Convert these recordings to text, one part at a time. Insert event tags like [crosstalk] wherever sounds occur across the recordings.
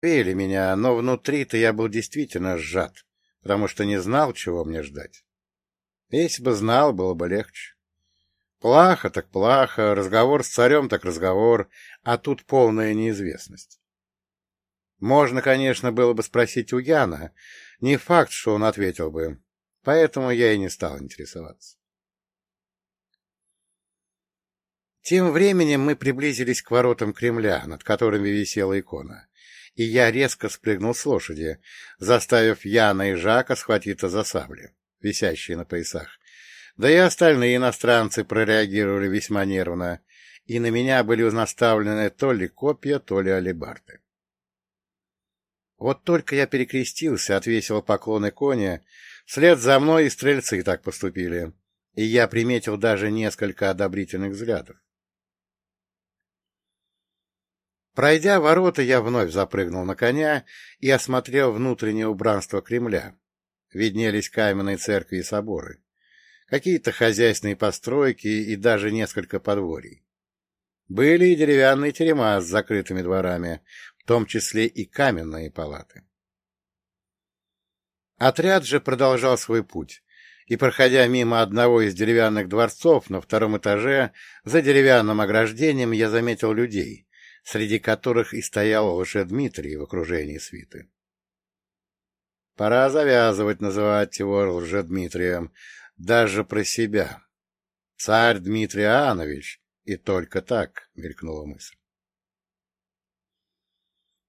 Пели меня, но внутри-то я был действительно сжат, потому что не знал, чего мне ждать. Если бы знал, было бы легче. Плохо так плохо, разговор с царем так разговор, а тут полная неизвестность. Можно, конечно, было бы спросить у Яна, не факт, что он ответил бы, поэтому я и не стал интересоваться. Тем временем мы приблизились к воротам Кремля, над которыми висела икона, и я резко спрыгнул с лошади, заставив Яна и Жака схватиться за сабли, висящие на поясах. Да и остальные иностранцы прореагировали весьма нервно, и на меня были наставлены то ли копья, то ли алебарты. Вот только я перекрестился, отвесил поклоны коне, вслед за мной и стрельцы так поступили, и я приметил даже несколько одобрительных взглядов. Пройдя ворота, я вновь запрыгнул на коня и осмотрел внутреннее убранство Кремля. Виднелись каменные церкви и соборы, какие-то хозяйственные постройки и даже несколько подворий. Были и деревянные терема с закрытыми дворами, в том числе и каменные палаты. Отряд же продолжал свой путь, и, проходя мимо одного из деревянных дворцов на втором этаже, за деревянным ограждением я заметил людей, среди которых и стоял лже-Дмитрий в окружении свиты. Пора завязывать называть его лже-Дмитрием, даже про себя. Царь Дмитрий Иоаннович, и только так, — мелькнула мысль.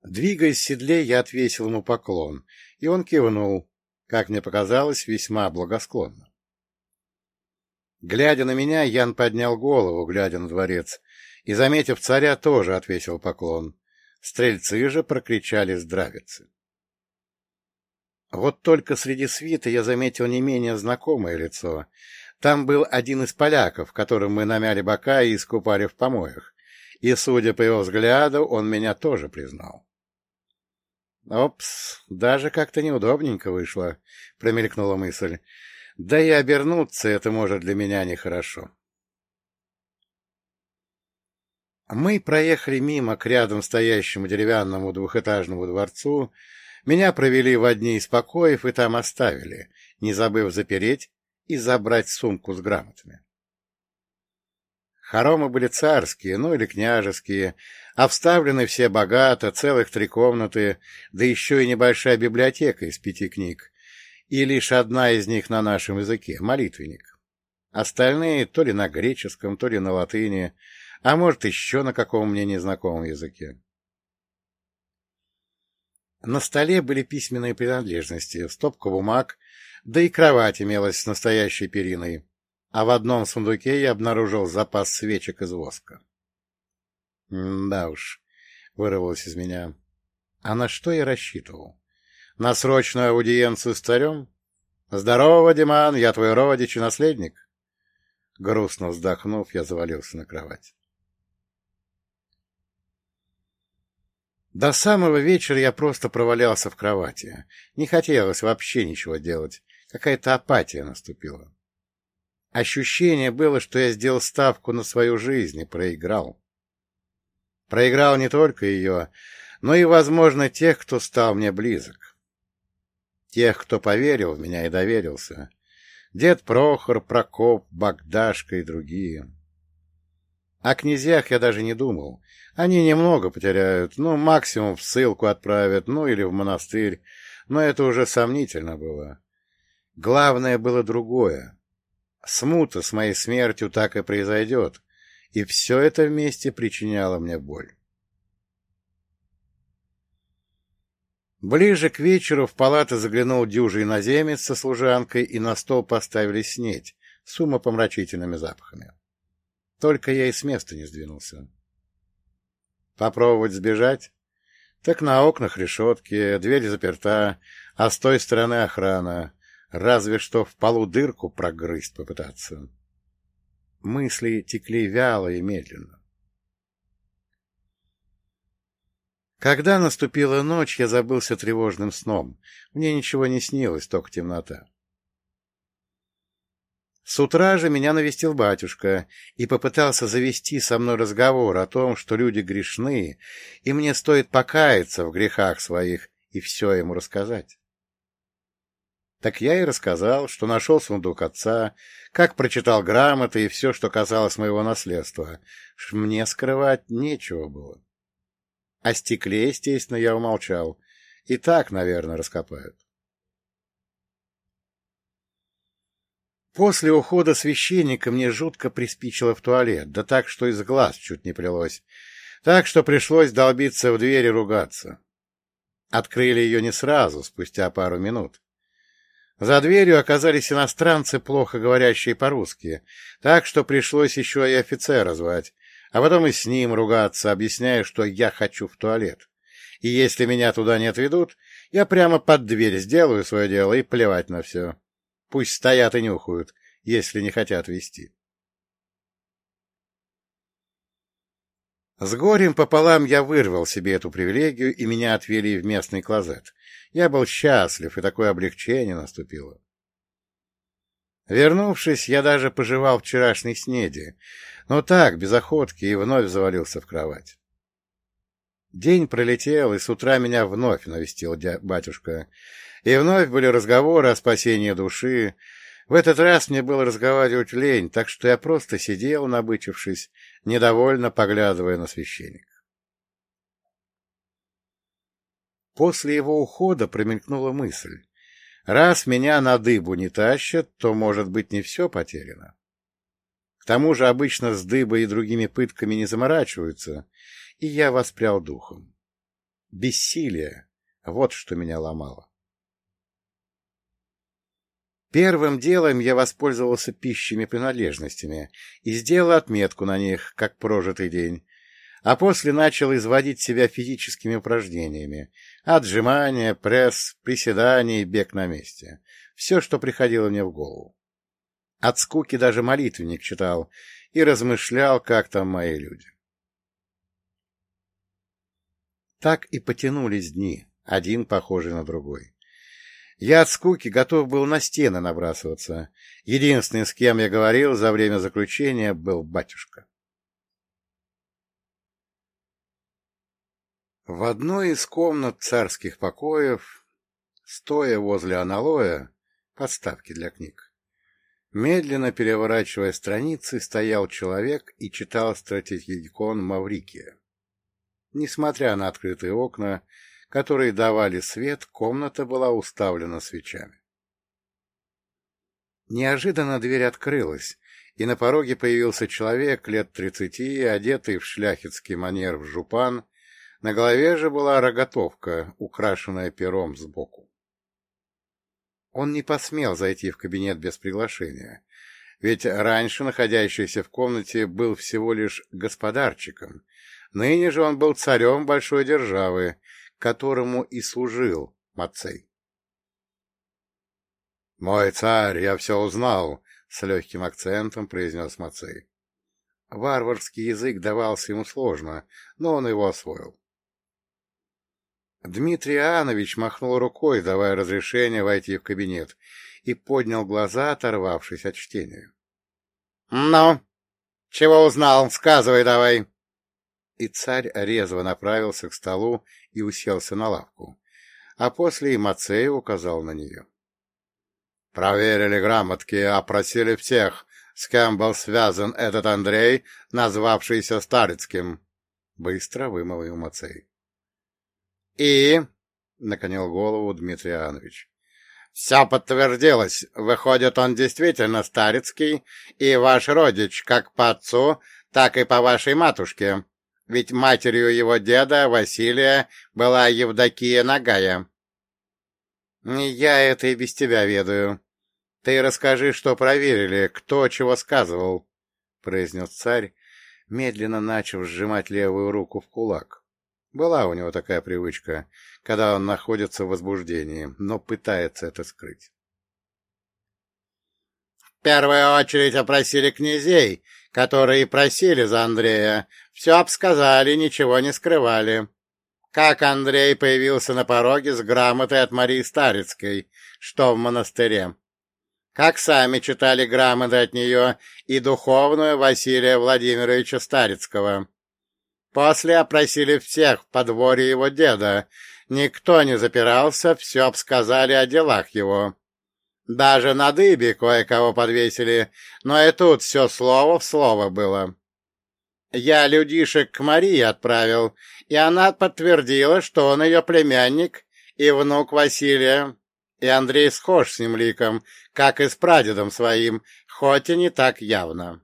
Двигаясь в седле, я отвесил ему поклон, и он кивнул, как мне показалось, весьма благосклонно. Глядя на меня, Ян поднял голову, глядя на дворец, и, заметив царя, тоже отвесил поклон. Стрельцы же прокричали здравицы. Вот только среди свита я заметил не менее знакомое лицо. Там был один из поляков, которым мы намяли бока и искупали в помоях, и, судя по его взгляду, он меня тоже признал. «Опс, даже как-то неудобненько вышло», — промелькнула мысль. «Да и обернуться это может для меня нехорошо». Мы проехали мимо к рядом стоящему деревянному двухэтажному дворцу, меня провели в одни из покоев и там оставили, не забыв запереть и забрать сумку с грамотами. Хоромы были царские, ну или княжеские, обставлены все богато, целых три комнаты, да еще и небольшая библиотека из пяти книг, и лишь одна из них на нашем языке — молитвенник. Остальные то ли на греческом, то ли на латыни — а может, еще на каком мне незнакомом языке. На столе были письменные принадлежности, стопка бумаг, да и кровать имелась с настоящей периной, а в одном сундуке я обнаружил запас свечек из воска. — Да уж, — вырвалось из меня. А на что я рассчитывал? На срочную аудиенцию с царем? Здорово, Диман, я твой родич и наследник. Грустно вздохнув, я завалился на кровать. До самого вечера я просто провалялся в кровати. Не хотелось вообще ничего делать. Какая-то апатия наступила. Ощущение было, что я сделал ставку на свою жизнь и проиграл. Проиграл не только ее, но и, возможно, тех, кто стал мне близок. Тех, кто поверил в меня и доверился. Дед Прохор, Прокоп, Богдашка и другие. О князьях я даже не думал. Они немного потеряют, ну, максимум в ссылку отправят, ну, или в монастырь, но это уже сомнительно было. Главное было другое. Смута с моей смертью так и произойдет, и все это вместе причиняло мне боль. Ближе к вечеру в палаты заглянул дюжий наземец со служанкой, и на стол поставили снеть с умопомрачительными запахами. Только я и с места не сдвинулся. Попробовать сбежать? Так на окнах решетки, дверь заперта, а с той стороны охрана. Разве что в полу дырку прогрызть попытаться. Мысли текли вяло и медленно. Когда наступила ночь, я забылся тревожным сном. Мне ничего не снилось, только темнота. С утра же меня навестил батюшка и попытался завести со мной разговор о том, что люди грешны, и мне стоит покаяться в грехах своих и все ему рассказать. Так я и рассказал, что нашел сундук отца, как прочитал грамоты и все, что касалось моего наследства. Мне скрывать нечего было. О стекле, естественно, я умолчал. И так, наверное, раскопают. После ухода священника мне жутко приспичило в туалет, да так, что из глаз чуть не прилось. Так что пришлось долбиться в дверь и ругаться. Открыли ее не сразу, спустя пару минут. За дверью оказались иностранцы, плохо говорящие по-русски, так что пришлось еще и офицера звать, а потом и с ним ругаться, объясняя, что я хочу в туалет. И если меня туда не отведут, я прямо под дверь сделаю свое дело и плевать на все. Пусть стоят и нюхают, если не хотят вести. С горем пополам я вырвал себе эту привилегию, и меня отвели в местный клозет. Я был счастлив, и такое облегчение наступило. Вернувшись, я даже пожевал вчерашней снеди, но так, без охотки, и вновь завалился в кровать. День пролетел, и с утра меня вновь навестил батюшка. И вновь были разговоры о спасении души, в этот раз мне было разговаривать лень, так что я просто сидел, набычившись, недовольно поглядывая на священника. После его ухода промелькнула мысль. Раз меня на дыбу не тащат, то, может быть, не все потеряно. К тому же обычно с дыбой и другими пытками не заморачиваются, и я воспрял духом. Бессилие — вот что меня ломало. Первым делом я воспользовался пищими принадлежностями и сделал отметку на них, как прожитый день, а после начал изводить себя физическими упражнениями, отжимания, пресс, приседания и бег на месте. Все, что приходило мне в голову. От скуки даже молитвенник читал и размышлял, как там мои люди. Так и потянулись дни, один похожий на другой. Я от скуки готов был на стены набрасываться. Единственный, с кем я говорил за время заключения, был батюшка. В одной из комнат царских покоев, стоя возле аналоя, подставки для книг, медленно переворачивая страницы, стоял человек и читал стратегикон Маврикия. Несмотря на открытые окна, которые давали свет, комната была уставлена свечами. Неожиданно дверь открылась, и на пороге появился человек лет тридцати, одетый в шляхетский манер в жупан, на голове же была роготовка, украшенная пером сбоку. Он не посмел зайти в кабинет без приглашения, ведь раньше находящийся в комнате был всего лишь господарчиком, ныне же он был царем большой державы, которому и служил Мацей. «Мой царь, я все узнал», — с легким акцентом произнес Мацей. Варварский язык давался ему сложно, но он его освоил. Дмитрий Иоаннович махнул рукой, давая разрешение войти в кабинет, и поднял глаза, оторвавшись от чтения. — Ну, чего узнал? Сказывай давай и царь резво направился к столу и уселся на лавку, а после и Мацея указал на нее. Проверили грамотки, опросили всех, с кем был связан этот Андрей, назвавшийся Старицким. Быстро вымолвил Мацей. — И? — наклонил голову Дмитрий Иоаннович. — Все подтвердилось. Выходит, он действительно Старицкий и ваш родич, как по отцу, так и по вашей матушке ведь матерью его деда, Василия, была Евдокия Нагая. — Я это и без тебя ведаю. Ты расскажи, что проверили, кто чего сказывал, — произнес царь, медленно начав сжимать левую руку в кулак. Была у него такая привычка, когда он находится в возбуждении, но пытается это скрыть. — В первую очередь опросили князей, которые просили за Андрея, все обсказали, ничего не скрывали. Как Андрей появился на пороге с грамотой от Марии Старицкой, что в монастыре. как сами читали грамоты от нее и духовную Василия Владимировича Старицкого. После опросили всех в подворье его деда. Никто не запирался, все обсказали о делах его. Даже на дыбе кое-кого подвесили, но и тут все слово в слово было. Я людишек к Марии отправил, и она подтвердила, что он ее племянник и внук Василия. И Андрей схож с ним ликом, как и с прадедом своим, хоть и не так явно.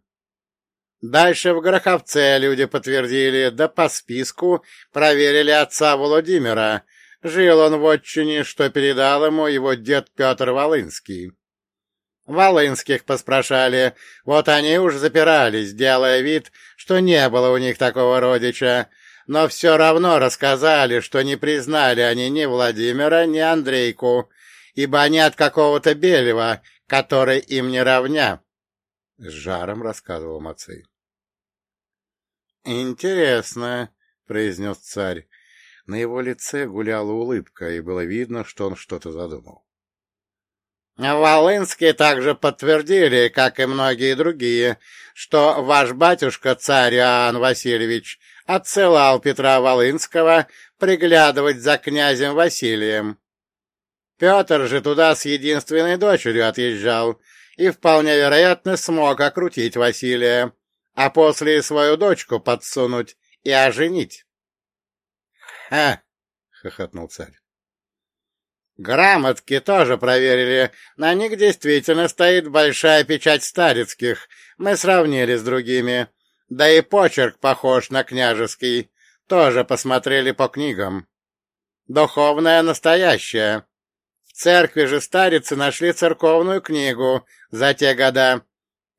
Дальше в Гороховце люди подтвердили, да по списку проверили отца Владимира. Жил он в отчине, что передал ему его дед Петр Волынский. Волынских поспрашали, вот они уж запирались, делая вид, что не было у них такого родича, но все равно рассказали, что не признали они ни Владимира, ни Андрейку, ибо они от какого-то Белева, который им не равня. — с жаром рассказывал Мацей. «Интересно», — произнес царь. На его лице гуляла улыбка, и было видно, что он что-то задумал. Волынские также подтвердили, как и многие другие, что ваш батюшка, царь Иоанн Васильевич, отсылал Петра Волынского приглядывать за князем Василием. Петр же туда с единственной дочерью отъезжал и вполне вероятно смог окрутить Василия, а после свою дочку подсунуть и оженить. — Ха! — хохотнул царь. Грамотки тоже проверили. На них действительно стоит большая печать старецких. Мы сравнили с другими. Да и почерк похож на княжеский. Тоже посмотрели по книгам. Духовная настоящая. В церкви же старицы нашли церковную книгу за те года.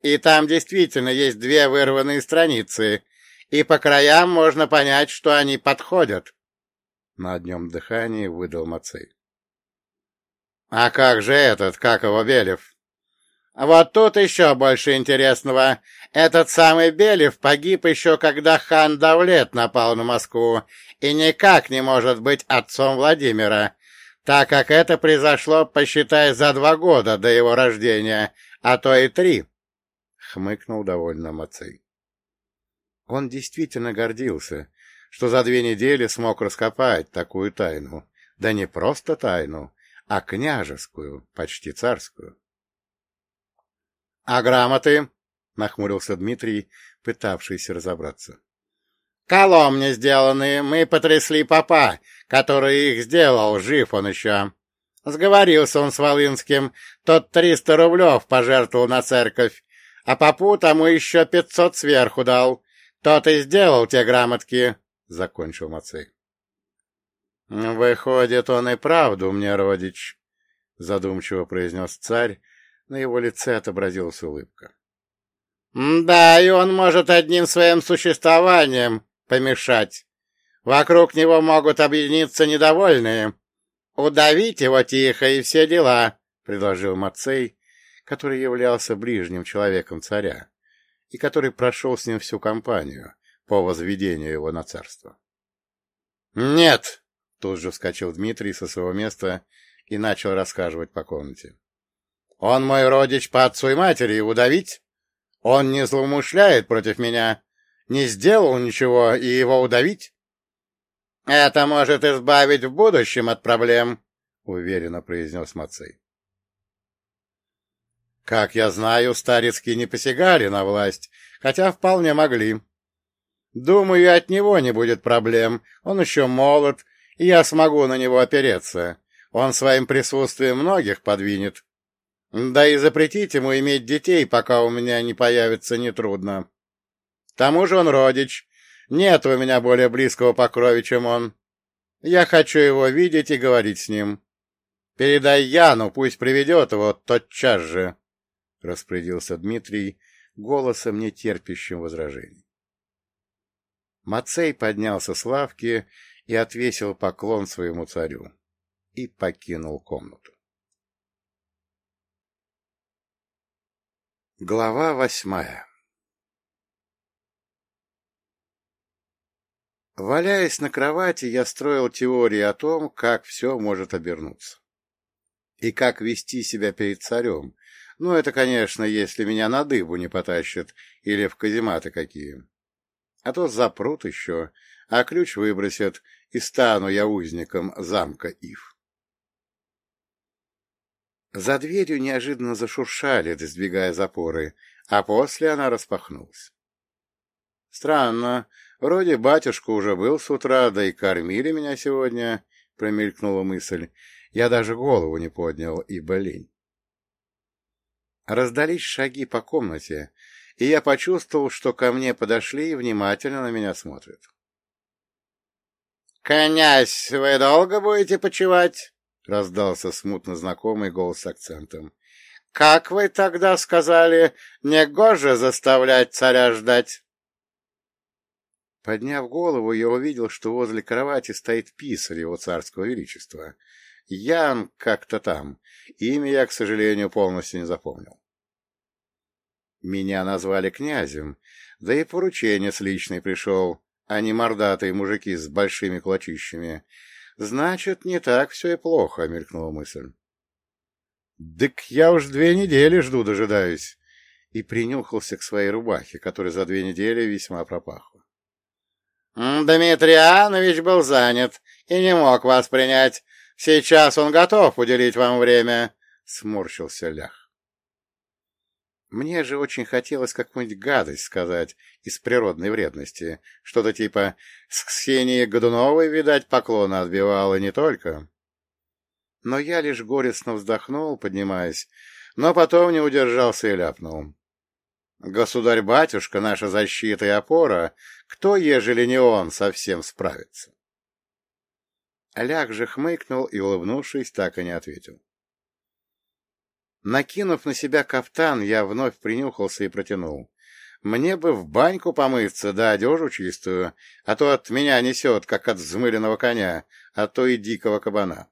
И там действительно есть две вырванные страницы. И по краям можно понять, что они подходят. На одном дыхании выдал Мацей. А как же этот, как его, Белев? Вот тут еще больше интересного. Этот самый Белев погиб еще, когда хан Давлет напал на Москву, и никак не может быть отцом Владимира, так как это произошло, посчитай, за два года до его рождения, а то и три. Хмыкнул довольно Мацей. Он действительно гордился, что за две недели смог раскопать такую тайну. Да не просто тайну, а княжескую, почти царскую. — А грамоты? — нахмурился Дмитрий, пытавшийся разобраться. — Коломни сделанные, мы потрясли папа, который их сделал, жив он еще. Сговорился он с Волынским, тот триста рублев пожертвовал на церковь, а папу тому еще пятьсот сверху дал. Тот и сделал те грамотки, — закончил Мацей. «Выходит, он и правду мне родич», — задумчиво произнес царь. На его лице отобразилась улыбка. «Да, и он может одним своим существованием помешать. Вокруг него могут объединиться недовольные. Удавить его тихо и все дела», — предложил Мацей, который являлся ближним человеком царя и который прошел с ним всю кампанию по возведению его на царство. «Нет!» Тут же вскочил Дмитрий со своего места и начал рассказывать по комнате. — Он мой родич по отцу и матери, и удавить? Он не злоумышляет против меня, не сделал ничего, и его удавить? — Это может избавить в будущем от проблем, — уверенно произнес Мацей. Как я знаю, старецкие не посягали на власть, хотя вполне могли. Думаю, от него не будет проблем, он еще молод я смогу на него опереться. Он своим присутствием многих подвинет. Да и запретить ему иметь детей, пока у меня не появится, нетрудно. К тому же он родич. Нет у меня более близкого покрови, чем он. Я хочу его видеть и говорить с ним. Передай Яну, пусть приведет его тотчас же, — распорядился Дмитрий, голосом нетерпящим возражений. Мацей поднялся с лавки и отвесил поклон своему царю и покинул комнату. Глава восьмая Валяясь на кровати, я строил теории о том, как все может обернуться. И как вести себя перед царем, Ну, это, конечно, если меня на дыбу не потащат или в казематы какие. А то запрут еще, а ключ выбросят, и стану я узником замка Ив. За дверью неожиданно зашуршали, сдвигая запоры, а после она распахнулась. Странно, вроде батюшка уже был с утра, да и кормили меня сегодня, — промелькнула мысль. Я даже голову не поднял, ибо лень. Раздались шаги по комнате, и я почувствовал, что ко мне подошли и внимательно на меня смотрят. — Князь, вы долго будете почевать? — раздался смутно знакомый голос с акцентом. — Как вы тогда сказали, негоже заставлять царя ждать? Подняв голову, я увидел, что возле кровати стоит писарь его царского величества. Ян как-то там. Имя я, к сожалению, полностью не запомнил. Меня назвали князем, да и поручение с личной пришел, а не мордатые мужики с большими клочищами. Значит, не так все и плохо, — мелькнула мысль. — Дык я уж две недели жду, дожидаюсь. И принюхался к своей рубахе, которая за две недели весьма пропахла. — Дмитрий Анович был занят и не мог вас принять. Сейчас он готов уделить вам время, — сморщился Лях. Мне же очень хотелось какую-нибудь гадость сказать из природной вредности. Что-то типа «С Ксенией Годуновой, видать, поклоны отбивала не только». Но я лишь горестно вздохнул, поднимаясь, но потом не удержался и ляпнул. «Государь-батюшка, наша защита и опора, кто, ежели не он, совсем справится?» Ляг же хмыкнул и, улыбнувшись, так и не ответил. Накинув на себя кафтан, я вновь принюхался и протянул. Мне бы в баньку помыться, да одежу чистую, а то от меня несет, как от взмыленного коня, а то и дикого кабана.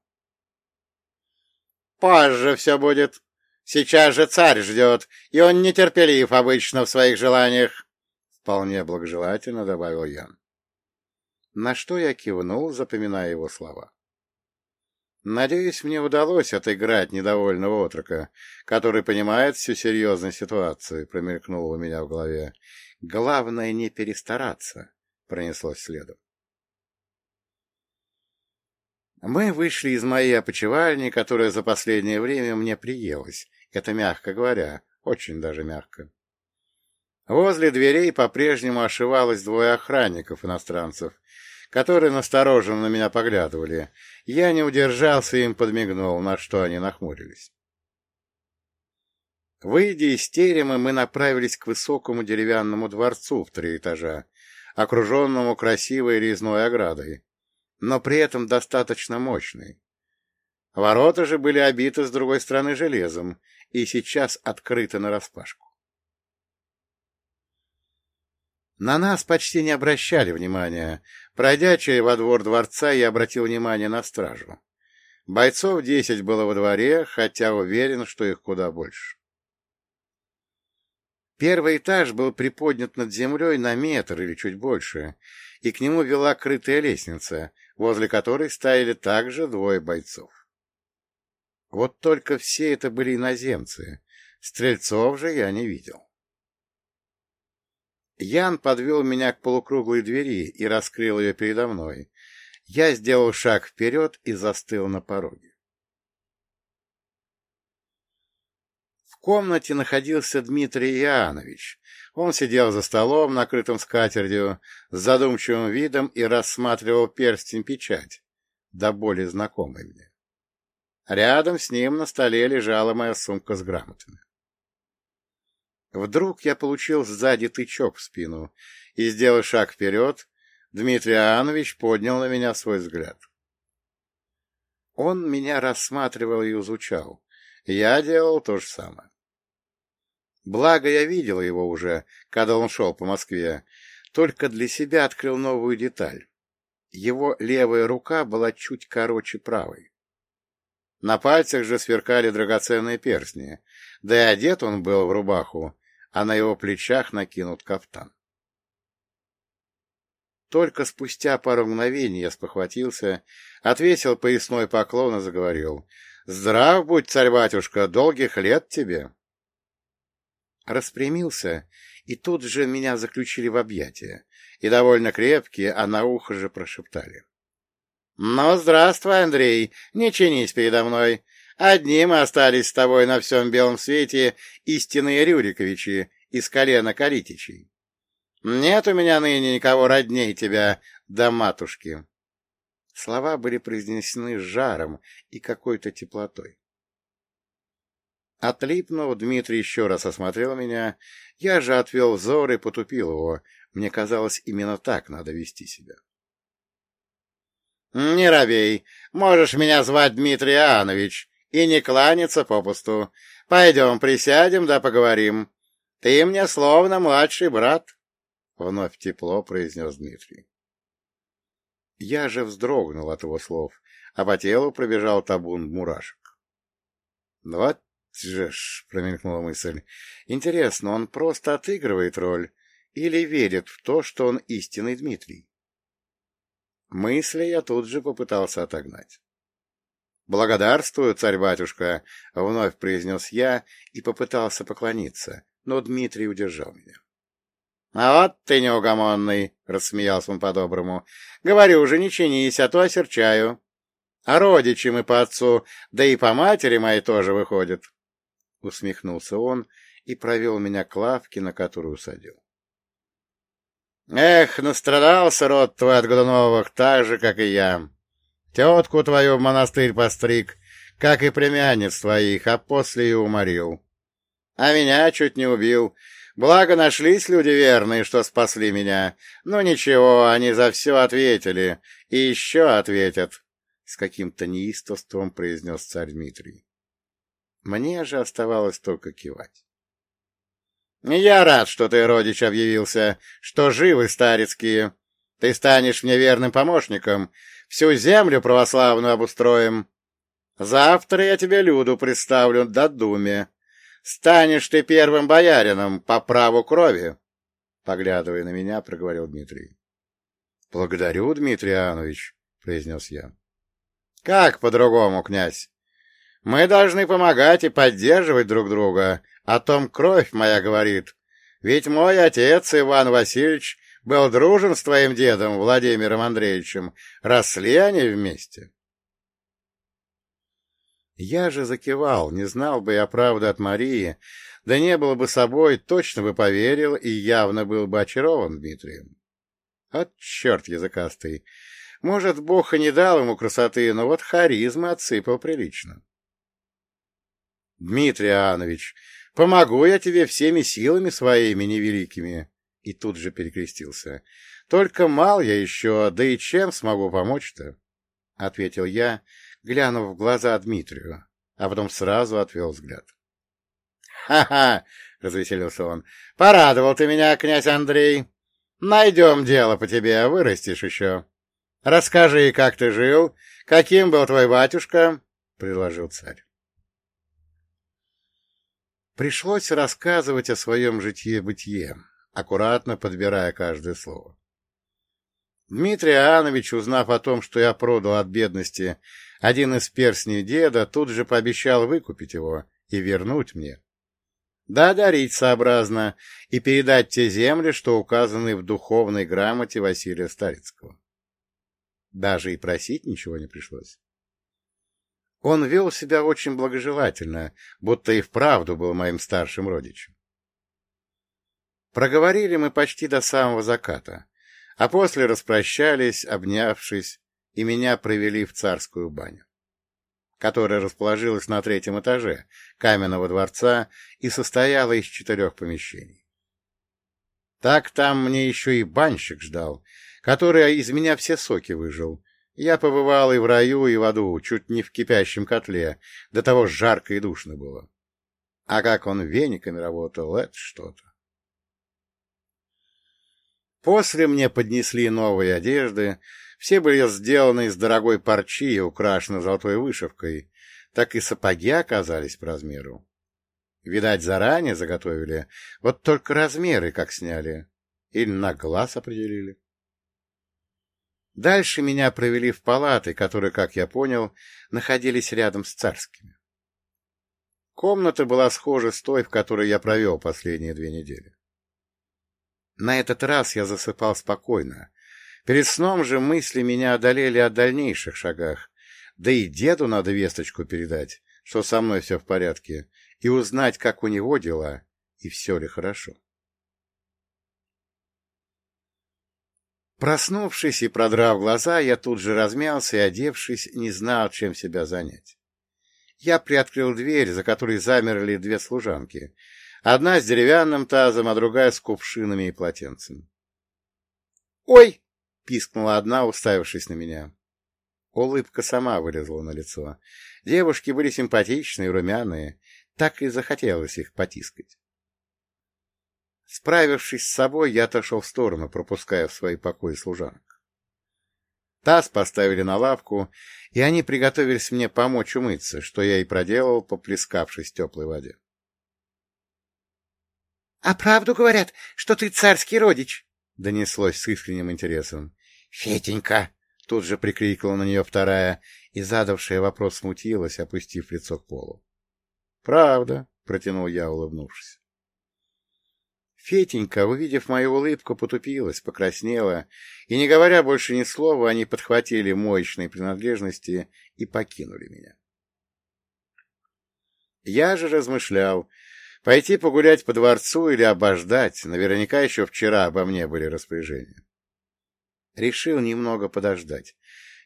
Позже все будет. Сейчас же царь ждет, и он нетерпелив обычно в своих желаниях. Вполне благожелательно добавил Ян. На что я кивнул, запоминая его слова. Надеюсь, мне удалось отыграть недовольного отрока, который понимает всю серьезность ситуации, промелькнуло у меня в голове. Главное не перестараться, пронеслось следом. Мы вышли из моей опочивальни, которая за последнее время мне приелась. Это мягко говоря, очень даже мягко. Возле дверей по-прежнему ошивалось двое охранников-иностранцев, которые настороженно на меня поглядывали. Я не удержался и им подмигнул, на что они нахмурились. Выйдя из терема, мы направились к высокому деревянному дворцу в три этажа, окруженному красивой резной оградой, но при этом достаточно мощной. Ворота же были обиты с другой стороны железом и сейчас открыты нараспашку. На нас почти не обращали внимания. Пройдя через во двор дворца, я обратил внимание на стражу. Бойцов десять было во дворе, хотя уверен, что их куда больше. Первый этаж был приподнят над землей на метр или чуть больше, и к нему вела крытая лестница, возле которой стояли также двое бойцов. Вот только все это были иноземцы, стрельцов же я не видел. Ян подвел меня к полукруглой двери и раскрыл ее передо мной. Я сделал шаг вперед и застыл на пороге. В комнате находился Дмитрий Иоаннович. Он сидел за столом, накрытым скатертью, с задумчивым видом и рассматривал перстень-печать, да более знакомый мне. Рядом с ним на столе лежала моя сумка с грамотами. Вдруг я получил сзади тычок в спину и, сделав шаг вперед, Дмитрий Иоаннович поднял на меня свой взгляд. Он меня рассматривал и изучал. Я делал то же самое. Благо, я видел его уже, когда он шел по Москве, только для себя открыл новую деталь. Его левая рука была чуть короче правой. На пальцах же сверкали драгоценные перстни, да и одет он был в рубаху, а на его плечах накинут кафтан. Только спустя пару мгновений я спохватился, отвесил поясной поклон и заговорил. — Здрав будь, царь-батюшка, долгих лет тебе! Распрямился, и тут же меня заключили в объятия, и довольно крепкие, а на ухо же прошептали. — Ну, здравствуй, Андрей, не чинись передо мной. Одни мы остались с тобой на всем белом свете истинные Рюриковичи из колена Калитичей. Нет у меня ныне никого родней тебя, да матушки. Слова были произнесены с жаром и какой-то теплотой. Отлипнув, Дмитрий еще раз осмотрел меня. Я же отвел взор и потупил его. Мне казалось, именно так надо вести себя. — Не робей. Можешь меня звать Дмитрий Иоаннович и не кланяться попусту. Пойдем присядем да поговорим. Ты мне словно младший брат, — вновь тепло произнес Дмитрий. Я же вздрогнул от его слов, а по телу пробежал табун мурашек. «Ну вот же ж, — промелькнула мысль, — интересно, он просто отыгрывает роль или верит в то, что он истинный Дмитрий? Мысли я тут же попытался отогнать. «Благодарствую, царь-батюшка!» — вновь произнес я и попытался поклониться, но Дмитрий удержал меня. — А вот ты неугомонный, — рассмеялся он по-доброму. — Говорю же, не чинись, а то осерчаю. А родичи мы по отцу, да и по матери моей тоже выходят. Усмехнулся он и провел меня к лавке, на которую усадил. Эх, настрадался род твой от Годуновых, так же, как и я. Тетку твою в монастырь постриг, как и племянниц твоих, а после и уморил. А меня чуть не убил, Благо нашлись люди верные, что спасли меня. Но ничего, они за все ответили. И еще ответят. С каким-то неистовством произнес царь Дмитрий. Мне же оставалось только кивать. «Я рад, что ты, родич, объявился, что живы старецкие. Ты станешь мне верным помощником, всю землю православную обустроим. Завтра я тебе Люду представлю до думе. Станешь ты первым боярином по праву крови, — поглядывая на меня, проговорил Дмитрий. — Благодарю, Дмитрий Иоаннович, — произнес я. — Как по-другому, князь? Мы должны помогать и поддерживать друг друга, о том кровь моя говорит. Ведь мой отец, Иван Васильевич, был дружен с твоим дедом Владимиром Андреевичем. Росли они вместе. Я же закивал, не знал бы я правды от Марии, да не был бы собой, точно бы поверил и явно был бы очарован Дмитрием. От черт языкастый! Может, Бог и не дал ему красоты, но вот харизмы отсыпал прилично. — Дмитрий Иоаннович, помогу я тебе всеми силами своими невеликими. И тут же перекрестился. — Только мал я еще, да и чем смогу помочь-то? — ответил я, — глянув в глаза Дмитрию, а потом сразу отвел взгляд. «Ха — развеселился он. — Порадовал ты меня, князь Андрей. Найдем дело по тебе, вырастешь еще. Расскажи, как ты жил, каким был твой батюшка, — предложил царь. Пришлось рассказывать о своем житье-бытие, аккуратно подбирая каждое слово. Дмитрий Иоаннович, узнав о том, что я продал от бедности один из перстней деда тут же пообещал выкупить его и вернуть мне. Да дарить сообразно и передать те земли, что указаны в духовной грамоте Василия Старицкого. Даже и просить ничего не пришлось. Он вел себя очень благожелательно, будто и вправду был моим старшим родичем. Проговорили мы почти до самого заката, а после распрощались, обнявшись, и меня провели в царскую баню, которая расположилась на третьем этаже каменного дворца и состояла из четырех помещений. Так там мне еще и банщик ждал, который из меня все соки выжил. Я побывал и в раю, и в аду, чуть не в кипящем котле, до того жарко и душно было. А как он вениками работал, это что-то. После мне поднесли новые одежды, все были сделаны из дорогой парчи и украшены золотой вышивкой, так и сапоги оказались по размеру. Видать, заранее заготовили, вот только размеры как сняли, или на глаз определили. Дальше меня провели в палаты, которые, как я понял, находились рядом с царскими. Комната была схожа с той, в которой я провел последние две недели. На этот раз я засыпал спокойно. Перед сном же мысли меня одолели о дальнейших шагах. Да и деду надо весточку передать, что со мной все в порядке, и узнать, как у него дела, и все ли хорошо. Проснувшись и продрав глаза, я тут же размялся и, одевшись, не знал, чем себя занять. Я приоткрыл дверь, за которой замерли две служанки. Одна с деревянным тазом, а другая с кувшинами и полотенцем. «Ой!» — пискнула одна, уставившись на меня. Улыбка сама вылезла на лицо. Девушки были симпатичные, румяные. Так и захотелось их потискать. Справившись с собой, я отошел в сторону, пропуская в свои покои служанок. Таз поставили на лавку, и они приготовились мне помочь умыться, что я и проделал, поплескавшись в теплой воде. — А правду говорят, что ты царский родич? — донеслось с искренним интересом. — Фетенька! — тут же прикрикнула на нее вторая, и задавшая вопрос смутилась, опустив лицо к полу. — Правда, — протянул я, улыбнувшись. Фетенька, увидев мою улыбку, потупилась, покраснела, и, не говоря больше ни слова, они подхватили моечные принадлежности и покинули меня. Я же размышлял, пойти погулять по дворцу или обождать, наверняка еще вчера обо мне были распоряжения. Решил немного подождать.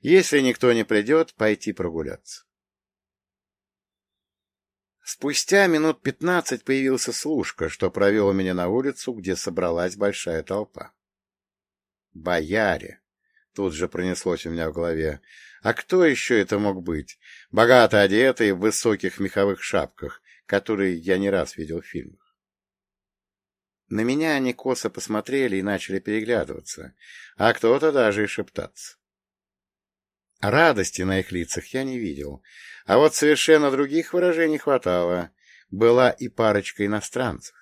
Если никто не придет, пойти прогуляться. Спустя минут пятнадцать появился служка, что провел меня на улицу, где собралась большая толпа. «Бояре!» — тут же пронеслось у меня в голове. «А кто еще это мог быть? Богато одетые в высоких меховых шапках, которые я не раз видел в фильмах». На меня они косо посмотрели и начали переглядываться, а кто-то даже и шептаться. Радости на их лицах я не видел, а вот совершенно других выражений хватало. Была и парочка иностранцев.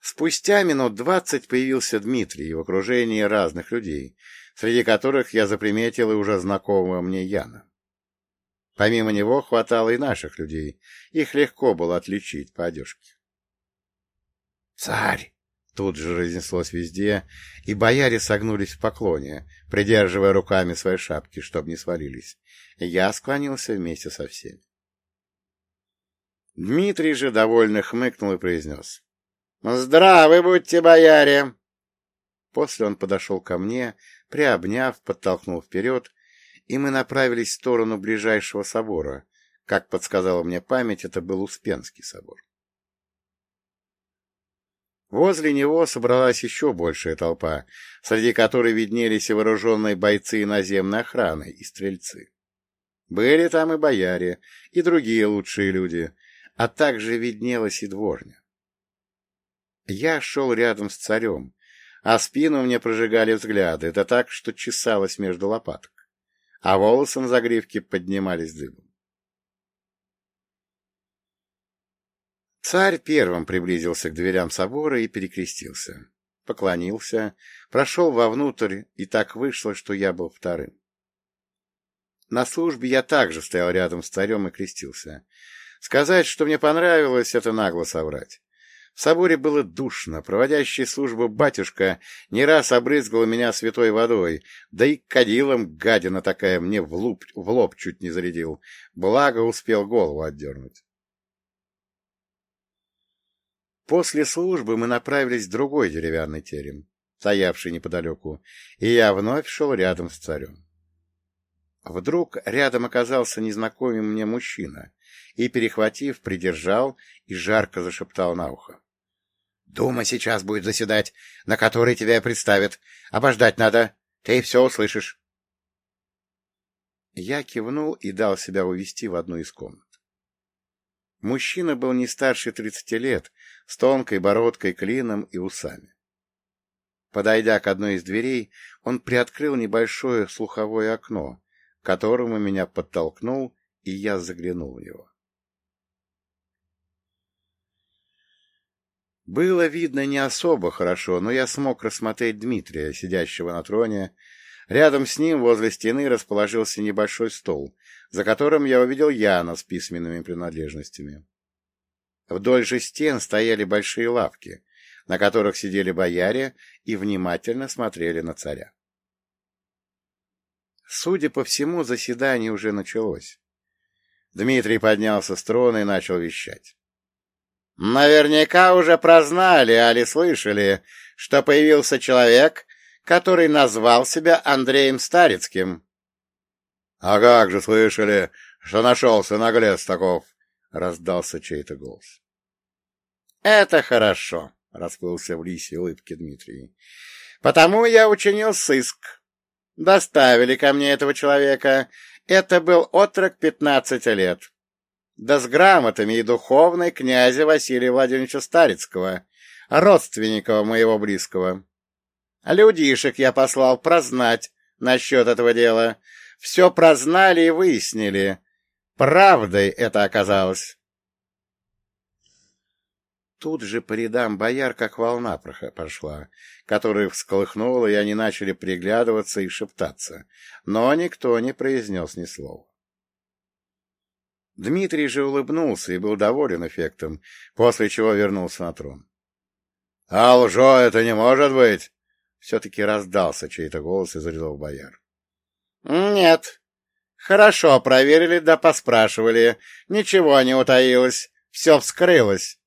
Спустя минут двадцать появился Дмитрий в окружении разных людей, среди которых я заприметил и уже знакомого мне Яна. Помимо него хватало и наших людей, их легко было отличить по одежке. «Царь!» Тут же разнеслось везде, и бояре согнулись в поклоне, придерживая руками свои шапки, чтобы не свалились. Я склонился вместе со всеми. Дмитрий же довольно хмыкнул и произнес. — Здравы будьте, бояре! После он подошел ко мне, приобняв, подтолкнул вперед, и мы направились в сторону ближайшего собора. Как подсказала мне память, это был Успенский собор. Возле него собралась еще большая толпа, среди которой виднелись и вооруженные бойцы наземной охраны и стрельцы. Были там и бояре, и другие лучшие люди, а также виднелась и дворня. Я шел рядом с царем, а спину мне прожигали взгляды, это так, что чесалось между лопаток, а волосы на загривке поднимались дыбом. Царь первым приблизился к дверям собора и перекрестился. Поклонился, прошел вовнутрь, и так вышло, что я был вторым. На службе я также стоял рядом с царем и крестился. Сказать, что мне понравилось, это нагло соврать. В соборе было душно, проводящий службу батюшка не раз обрызгал меня святой водой, да и кадилом гадина такая мне в лоб, в лоб чуть не зарядил, благо успел голову отдернуть. После службы мы направились в другой деревянный терем, стоявший неподалеку, и я вновь шел рядом с царем. Вдруг рядом оказался незнакомый мне мужчина и, перехватив, придержал и жарко зашептал на ухо. — Дума сейчас будет заседать, на которой тебя представят. Обождать надо, ты все услышишь. Я кивнул и дал себя увести в одну из комнат. Мужчина был не старше тридцати лет, с тонкой бородкой, клином и усами. Подойдя к одной из дверей, он приоткрыл небольшое слуховое окно, которому меня подтолкнул, и я заглянул в него. Было видно не особо хорошо, но я смог рассмотреть Дмитрия, сидящего на троне, Рядом с ним возле стены расположился небольшой стол, за которым я увидел Яна с письменными принадлежностями. Вдоль же стен стояли большие лавки, на которых сидели бояре и внимательно смотрели на царя. Судя по всему, заседание уже началось. Дмитрий поднялся с трона и начал вещать. Наверняка уже прознали, али слышали, что появился человек, который назвал себя Андреем Старицким. — А как же слышали, что нашелся наглец таков? — раздался чей-то голос. — Это хорошо, — расплылся в лисе улыбки Дмитрий. — Потому я учинил сыск. Доставили ко мне этого человека. Это был отрок пятнадцати лет да с грамотами и духовной князя Василия Владимировича Старицкого, родственника моего близкого. Людишек я послал прознать насчет этого дела. Все прознали и выяснили. Правдой это оказалось. Тут же по рядам бояр как волна прошла, которая всколыхнула, и они начали приглядываться и шептаться, но никто не произнес ни слова. Дмитрий же улыбнулся и был доволен эффектом, после чего вернулся на трон. — А лжо это не может быть! — все-таки раздался чей-то голос из рядов бояр. — Нет. Хорошо проверили да поспрашивали. Ничего не утаилось. Все вскрылось.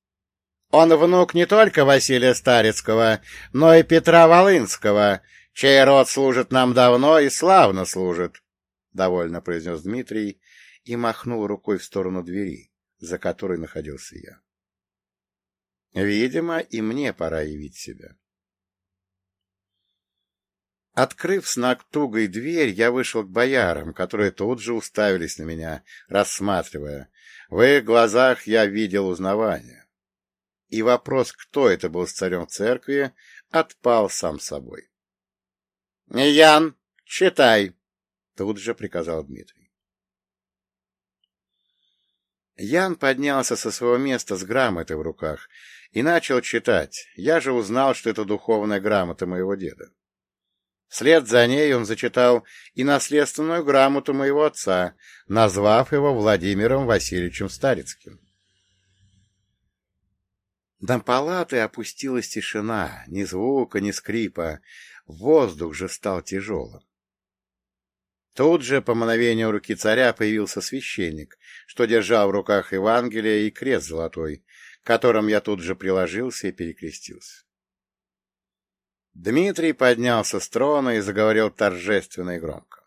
Он внук не только Василия Старецкого, но и Петра Волынского, чей род служит нам давно и славно служит, — довольно произнес Дмитрий и махнул рукой в сторону двери, за которой находился я. Видимо, и мне пора явить себя. Открыв с нактугой дверь, я вышел к боярам, которые тут же уставились на меня, рассматривая. В их глазах я видел узнавание. И вопрос, кто это был с царем церкви, отпал сам собой. — Ян, читай! — тут же приказал Дмитрий. Ян поднялся со своего места с грамотой в руках и начал читать. Я же узнал, что это духовная грамота моего деда. Вслед за ней он зачитал и наследственную грамоту моего отца, назвав его Владимиром Васильевичем Старицким. До палаты опустилась тишина, ни звука, ни скрипа, воздух же стал тяжелым. Тут же, по мановению руки царя, появился священник, что держал в руках Евангелие и крест золотой, которым я тут же приложился и перекрестился. Дмитрий поднялся с трона и заговорил торжественно и громко.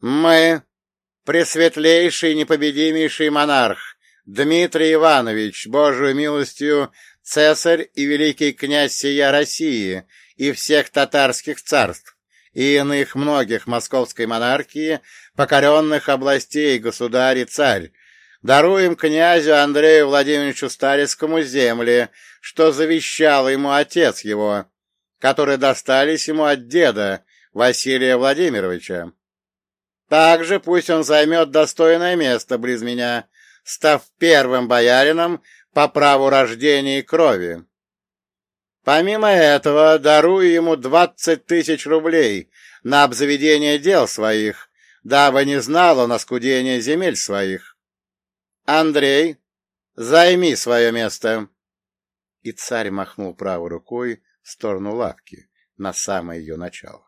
«Мы, пресветлейший непобедимейший монарх, Дмитрий Иванович, Божию милостью, цесарь и великий князь сия России и всех татарских царств, и иных многих московской монархии, покоренных областей, государь и царь, даруем князю Андрею Владимировичу Старецкому земли, что завещал ему отец его, которые достались ему от деда Василия Владимировича. Также пусть он займет достойное место близ меня, став первым боярином по праву рождения и крови. Помимо этого, дарую ему двадцать тысяч рублей на обзаведение дел своих, дабы не знал он оскудения земель своих. Андрей, займи свое место. И царь махнул правой рукой в сторону лавки, на самое ее начало.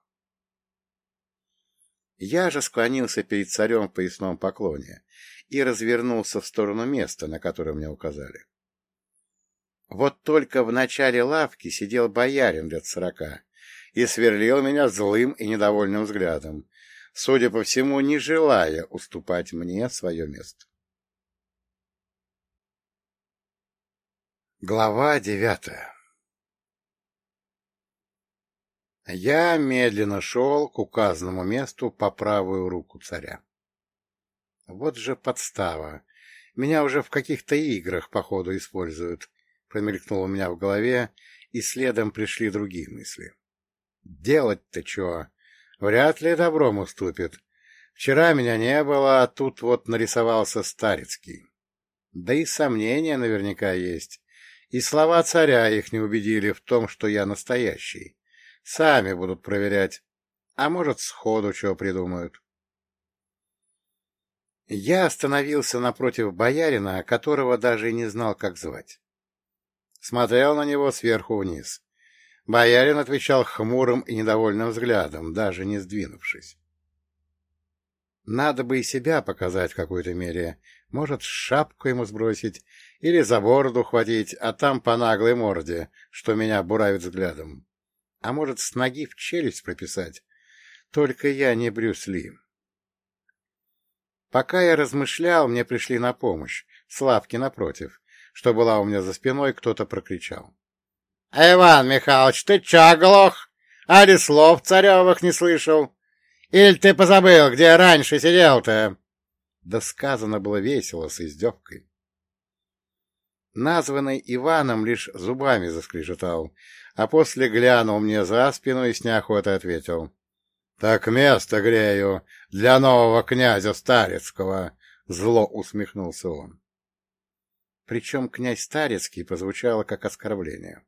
Я же склонился перед царем в поясном поклоне и развернулся в сторону места, на которое мне указали. Вот только в начале лавки сидел боярин лет сорока и сверлил меня злым и недовольным взглядом, судя по всему, не желая уступать мне свое место. Глава девятая Я медленно шел к указанному месту по правую руку царя. Вот же подстава. Меня уже в каких-то играх, походу, используют промелькнуло у меня в голове, и следом пришли другие мысли. Делать-то чего? Вряд ли добром уступит. Вчера меня не было, а тут вот нарисовался Старицкий. Да и сомнения наверняка есть. И слова царя их не убедили в том, что я настоящий. Сами будут проверять. А может, сходу чего придумают. Я остановился напротив боярина, которого даже и не знал, как звать. Смотрел на него сверху вниз. Боярин отвечал хмурым и недовольным взглядом, даже не сдвинувшись. Надо бы и себя показать в какой-то мере. Может, шапку ему сбросить или за бороду хватить, а там по наглой морде, что меня буравит взглядом. А может, с ноги в челюсть прописать. Только я не Брюс Ли. Пока я размышлял, мне пришли на помощь. Славки напротив, что была у меня за спиной, кто-то прокричал. — Иван Михайлович, ты чё, оглох? Али слов царевых не слышал? Или ты позабыл, где раньше сидел-то? Да сказано было весело, с издевкой. Названный Иваном лишь зубами заскрежетал, а после глянул мне за спину и с неохотой ответил. — Так место грею для нового князя Старецкого! — зло усмехнулся он. Причем князь Старецкий прозвучало как оскорбление.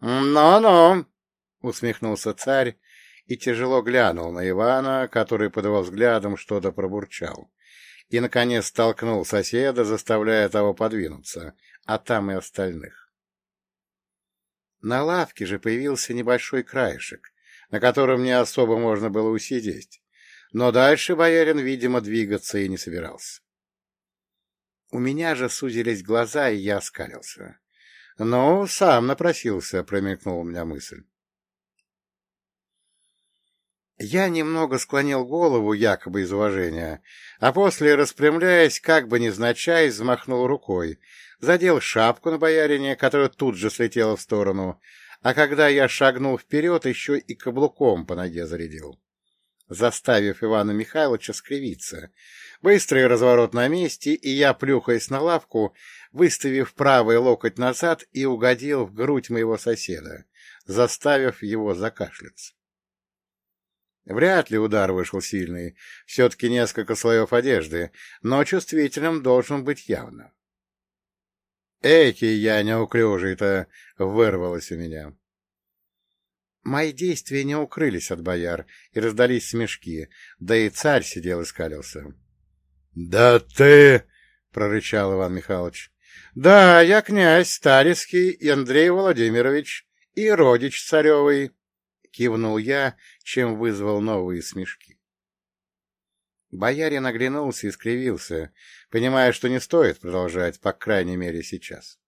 «Ну-ну!» — усмехнулся царь и тяжело глянул на Ивана, который под его взглядом что-то пробурчал, и, наконец, столкнул соседа, заставляя того подвинуться, а там и остальных. На лавке же появился небольшой краешек, на котором не особо можно было усидеть, но дальше боярин, видимо, двигаться и не собирался. У меня же сузились глаза, и я оскалился. «Ну, сам напросился», — промелькнула у меня мысль. Я немного склонил голову, якобы из уважения, а после, распрямляясь, как бы невзначай, взмахнул рукой, задел шапку на боярине, которая тут же слетела в сторону, а когда я шагнул вперед, еще и каблуком по ноге зарядил, заставив Ивана Михайловича скривиться. Быстрый разворот на месте, и я, плюхаясь на лавку, выставив правый локоть назад и угодил в грудь моего соседа, заставив его закашляться. Вряд ли удар вышел сильный, все-таки несколько слоев одежды, но чувствительным должен быть явно. «Эки я неуклюжий-то!» — вырвалось у меня. Мои действия не укрылись от бояр, и раздались смешки, да и царь сидел и скалился. — Да ты! — прорычал Иван Михайлович. — Да, я князь Старецкий и Андрей Владимирович, и родич царевый, — кивнул я, чем вызвал новые смешки. Боярин оглянулся и скривился, понимая, что не стоит продолжать, по крайней мере, сейчас.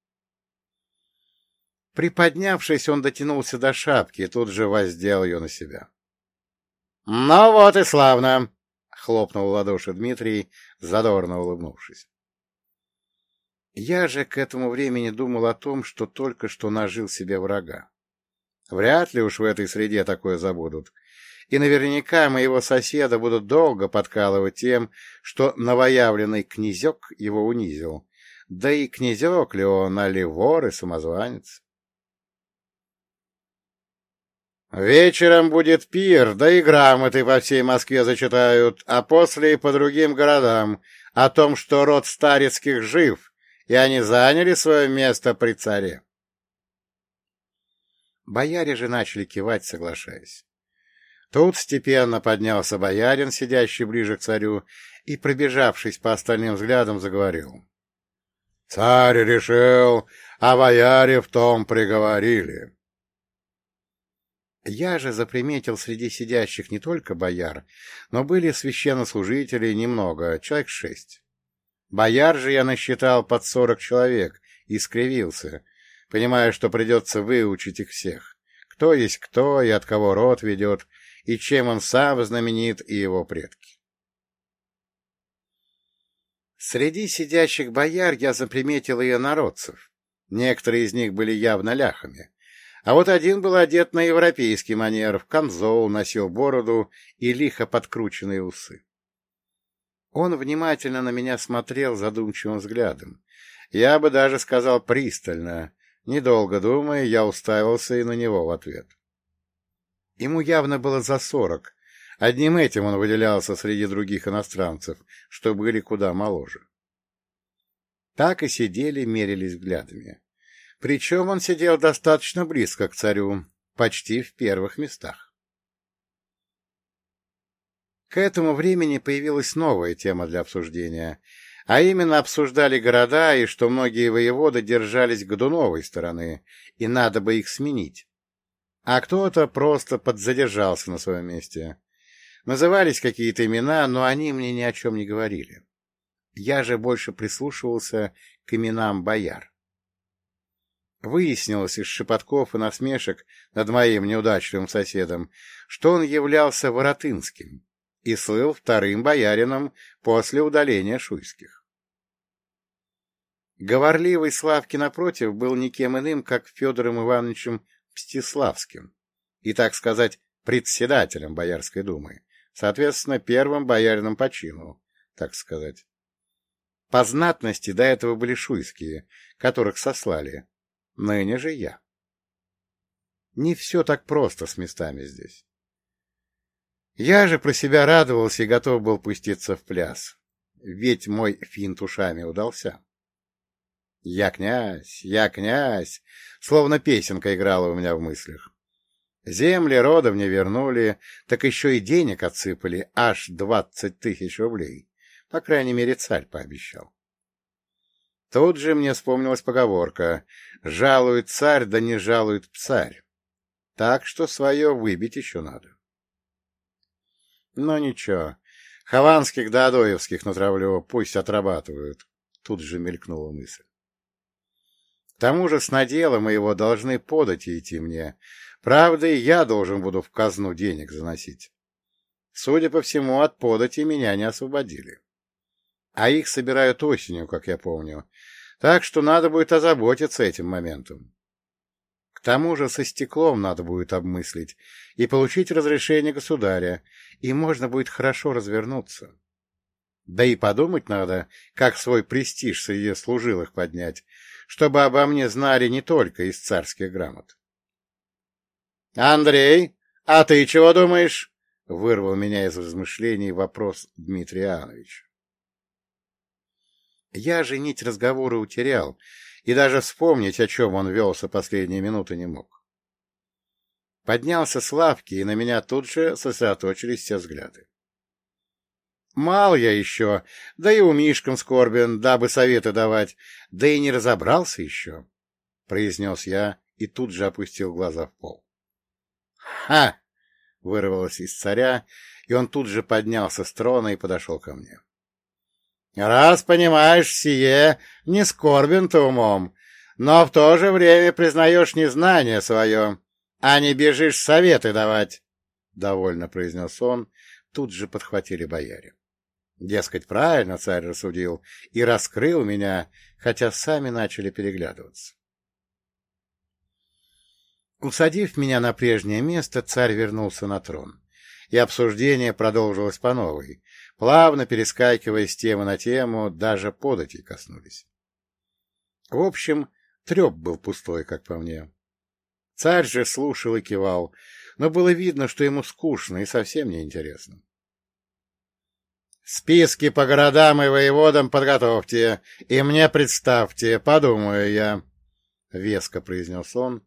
Приподнявшись, он дотянулся до шапки и тут же воздел ее на себя. — Ну вот и славно! — хлопнул в ладоши Дмитрий, задорно улыбнувшись. Я же к этому времени думал о том, что только что нажил себе врага. Вряд ли уж в этой среде такое забудут. И наверняка моего соседа будут долго подкалывать тем, что новоявленный князек его унизил. Да и князек ли он, а ли вор и самозванец? Вечером будет пир, да и грамоты по всей Москве зачитают, а после и по другим городам о том, что род Старецких жив, и они заняли свое место при царе. Бояре же начали кивать, соглашаясь. Тут степенно поднялся боярин, сидящий ближе к царю, и, пробежавшись по остальным взглядам, заговорил. — Царь решил, а бояре в том приговорили. Я же заприметил среди сидящих не только бояр, но были священнослужители немного, человек шесть. Бояр же я насчитал под сорок человек и скривился, понимая, что придется выучить их всех. Кто есть кто и от кого род ведет, и чем он сам знаменит и его предки. Среди сидящих бояр я заприметил и народцев. Некоторые из них были явно ляхами. А вот один был одет на европейский манер, в камзол, носил бороду и лихо подкрученные усы. Он внимательно на меня смотрел задумчивым взглядом. Я бы даже сказал пристально. Недолго думая, я уставился и на него в ответ. Ему явно было за сорок. Одним этим он выделялся среди других иностранцев, что были куда моложе. Так и сидели, мерились взглядами. Причем он сидел достаточно близко к царю, почти в первых местах. К этому времени появилась новая тема для обсуждения, а именно обсуждали города и что многие воеводы держались Годуновой стороны, и надо бы их сменить. А кто-то просто подзадержался на своем месте. Назывались какие-то имена, но они мне ни о чем не говорили. Я же больше прислушивался к именам бояр. Выяснилось из шепотков и насмешек над моим неудачливым соседом, что он являлся Воротынским и слыл вторым боярином после удаления шуйских. Говорливый Славки, напротив, был никем иным, как Федором Ивановичем Мстиславским и, так сказать, председателем Боярской думы, соответственно, первым боярином по чину, так сказать. По знатности до этого были шуйские, которых сослали, Ныне же я. Не все так просто с местами здесь. Я же про себя радовался и готов был пуститься в пляс, ведь мой финт ушами удался. «Я князь, я князь!» Словно песенка играла у меня в мыслях. Земли рода мне вернули, так еще и денег отсыпали, аж двадцать тысяч рублей. По крайней мере, царь пообещал. Тут же мне вспомнилась поговорка «Жалует царь, да не жалует царь». Так что свое выбить еще надо. Но ничего, хованских да адоевских натравлю, пусть отрабатывают. Тут же мелькнула мысль. К тому же с наделом его должны подать и идти мне. Правда, и я должен буду в казну денег заносить. Судя по всему, от подати меня не освободили а их собирают осенью, как я помню, так что надо будет озаботиться этим моментом. Тому же со стеклом надо будет обмыслить и получить разрешение государя, и можно будет хорошо развернуться. Да и подумать надо, как свой престиж среди служилых поднять, чтобы обо мне знали не только из царских грамот. — Андрей, а ты чего думаешь? — вырвал меня из размышлений вопрос Дмитрия Иоанновича. Я же нить разговора утерял, и даже вспомнить, о чем он велся последние минуты, не мог. Поднялся с лавки, и на меня тут же сосредоточились все взгляды. Мал я еще, да и у Мишкам скорбен, дабы советы давать, да и не разобрался еще, — произнес я и тут же опустил глаза в пол. — Ха! — вырвалось из царя, и он тут же поднялся с трона и подошел ко мне. Раз понимаешь сие, не скорбен ты умом, но в то же время признаешь незнание свое, а не бежишь советы давать, — довольно произнес он. Тут же подхватили бояре. Дескать, правильно царь рассудил и раскрыл меня, хотя сами начали переглядываться. Усадив меня на прежнее место, царь вернулся на трон, и обсуждение продолжилось по новой, плавно перескакивая с темы на тему, даже подати коснулись. В общем, треп был пустой, как по мне. Царь же слушал и кивал, но было видно, что ему скучно и совсем неинтересно. «Списки по городам и воеводам подготовьте, и мне представьте, подумаю я», — веско произнес он,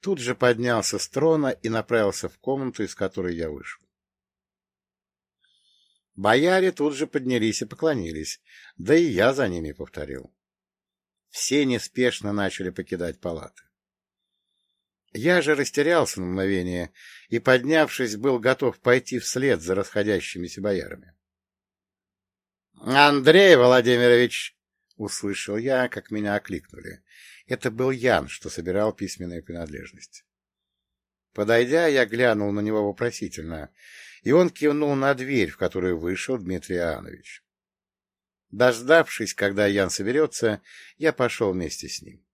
тут же поднялся с трона и направился в комнату, из которой я вышел. Бояре тут же поднялись и поклонились, да и я за ними повторил. Все неспешно начали покидать палаты. Я же растерялся на мгновение и, поднявшись, был готов пойти вслед за расходящимися боярами. — Андрей Владимирович! — услышал я, как меня окликнули. Это был Ян, что собирал письменные принадлежности. Подойдя, я глянул на него вопросительно и он кивнул на дверь, в которую вышел Дмитрий Иоаннович. Дождавшись, когда Ян соберется, я пошел вместе с ним.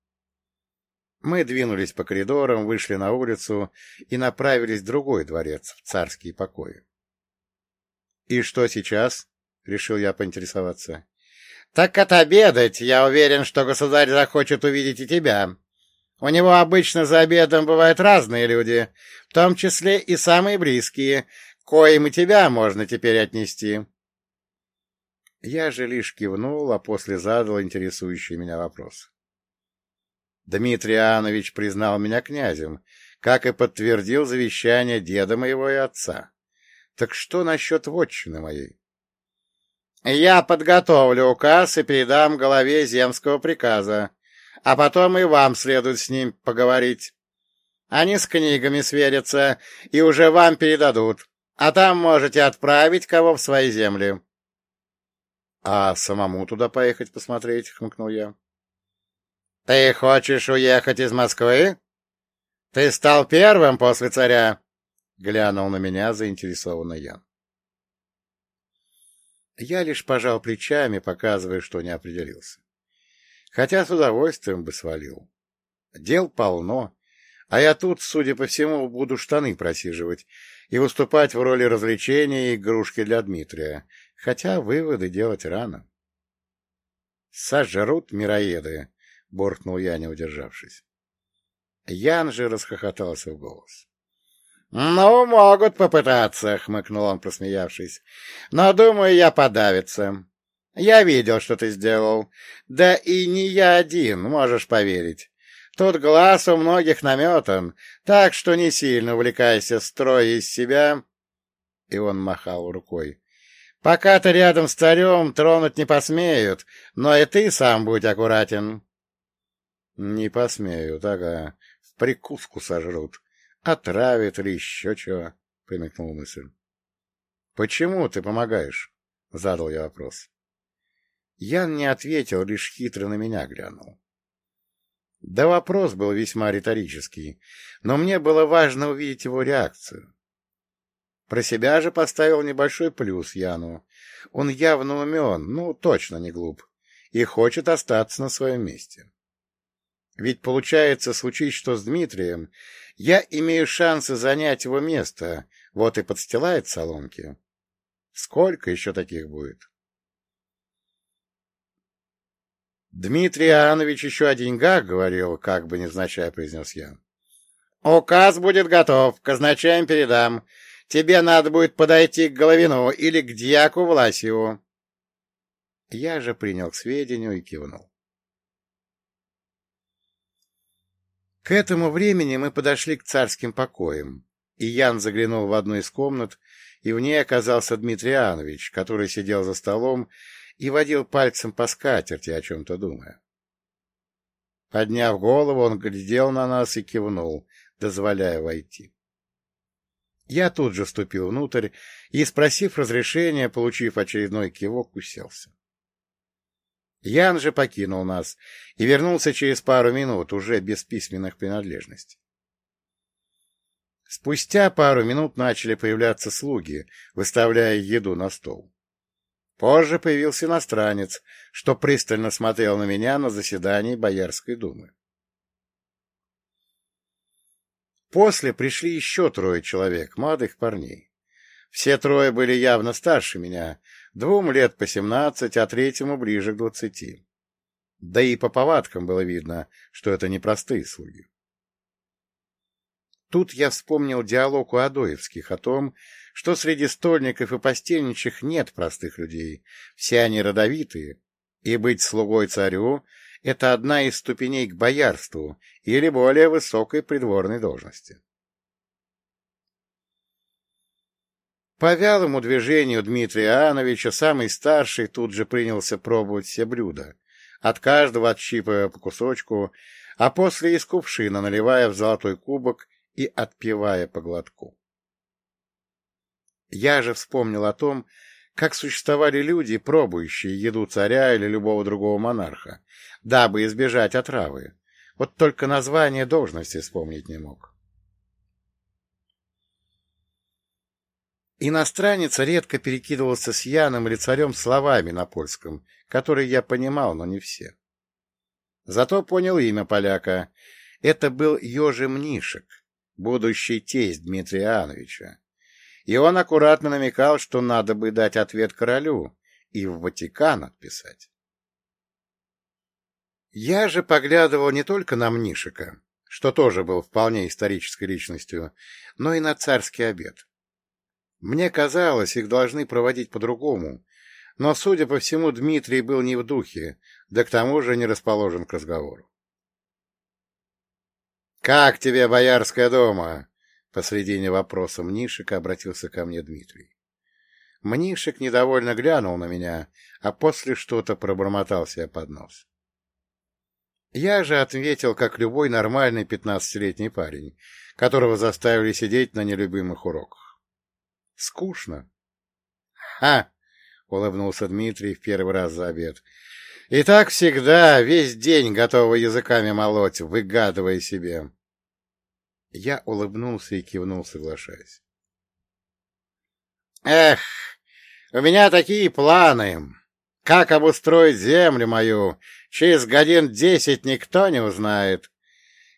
Мы двинулись по коридорам, вышли на улицу и направились в другой дворец, в царские покои. — И что сейчас? — решил я поинтересоваться. — Так отобедать. Я уверен, что государь захочет увидеть и тебя. У него обычно за обедом бывают разные люди, в том числе и самые близкие, коим и тебя можно теперь отнести. Я же лишь кивнул, а после задал интересующий меня вопрос. Дмитрий Иоаннович признал меня князем, как и подтвердил завещание деда моего и отца. Так что насчет вотчины моей? Я подготовлю указ и передам главе земского приказа, а потом и вам следует с ним поговорить. Они с книгами сверятся и уже вам передадут, а там можете отправить кого в свои земли. — А самому туда поехать посмотреть? — хмыкнул я. — Ты хочешь уехать из Москвы? Ты стал первым после царя? — глянул на меня заинтересованный Ян. Я лишь пожал плечами, показывая, что не определился. Хотя с удовольствием бы свалил. Дел полно, а я тут, судя по всему, буду штаны просиживать и выступать в роли развлечения и игрушки для Дмитрия, хотя выводы делать рано. «Сожрут мироеды!» — буркнул я, не удержавшись. Ян же расхохотался в голос. «Ну, могут попытаться», — хмыкнул он, просмеявшись. «Но, думаю, я подавится. Я видел, что ты сделал. Да и не я один, можешь поверить. Тут глаз у многих наметан, так что не сильно увлекайся, строя из себя...» И он махал рукой. «Пока ты рядом с царем, тронуть не посмеют, но и ты сам будь аккуратен». «Не посмеют, ага. В прикуску сожрут. Отравят или еще чего», — примекнул мысль. «Почему ты помогаешь?» — задал я вопрос. Ян не ответил, лишь хитро на меня глянул. Да вопрос был весьма риторический, но мне было важно увидеть его реакцию. Про себя же поставил небольшой плюс Яну. Он явно умен, ну, точно не глуп, и хочет остаться на своем месте. Ведь, получается, случись что с Дмитрием, я имею шансы занять его место, вот и подстилает соломки. Сколько еще таких будет? Дмитрий Иоаннович еще о деньгах говорил, как бы невзначай произнес я. Указ будет готов, казначеям передам. Тебе надо будет подойти к Головину или к дьяку Власьеву. Я же принял к сведению и кивнул. К этому времени мы подошли к царским покоям, и Ян заглянул в одну из комнат, и в ней оказался Дмитрий Иоаннович, который сидел за столом и водил пальцем по скатерти, о чем-то думая. Подняв голову, он глядел на нас и кивнул, дозволяя войти. Я тут же вступил внутрь и, спросив разрешения, получив очередной кивок, уселся. Ян же покинул нас и вернулся через пару минут, уже без письменных принадлежностей. Спустя пару минут начали появляться слуги, выставляя еду на стол. Позже появился иностранец, что пристально смотрел на меня на заседании Боярской думы. После пришли еще трое человек, молодых парней. Все трое были явно старше меня, двум лет по семнадцать, а третьему ближе к двадцати. Да и по повадкам было видно, что это непростые слуги. Тут я вспомнил диалог у Адоевских о том, что среди стольников и постельничих нет простых людей, все они родовитые, и быть слугой царю — это одна из ступеней к боярству или более высокой придворной должности. По вялому движению Дмитрия Иоанновича самый старший тут же принялся пробовать все блюда, от каждого отщипывая по кусочку, а после из кувшина наливая в золотой кубок и отпивая по глотку. Я же вспомнил о том, как существовали люди, пробующие еду царя или любого другого монарха, дабы избежать отравы. Вот только название должности вспомнить не мог. Иностранец редко перекидывался с Яном или царем словами на польском, которые я понимал, но не все. Зато понял имя поляка. Это был Ёжи Мнишек, будущий тесть Дмитрия Иоанновича и он аккуратно намекал, что надо бы дать ответ королю и в Ватикан отписать. Я же поглядывал не только на Мнишика, что тоже был вполне исторической личностью, но и на царский обед. Мне казалось, их должны проводить по-другому, но, судя по всему, Дмитрий был не в духе, да к тому же не расположен к разговору. — Как тебе, Боярская дома? Посредине вопроса Мнишика обратился ко мне Дмитрий. Мнишек недовольно глянул на меня, а после что-то пробормотал себе под нос. Я же ответил, как любой нормальный пятнадцатилетний парень, которого заставили сидеть на нелюбимых уроках. Скучно. — Ха! — улыбнулся Дмитрий в первый раз за обед. — И так всегда, весь день готовы языками молоть, выгадывая себе. Я улыбнулся и кивнул, соглашаясь. — Эх, у меня такие планы! Как обустроить землю мою, через годин десять никто не узнает.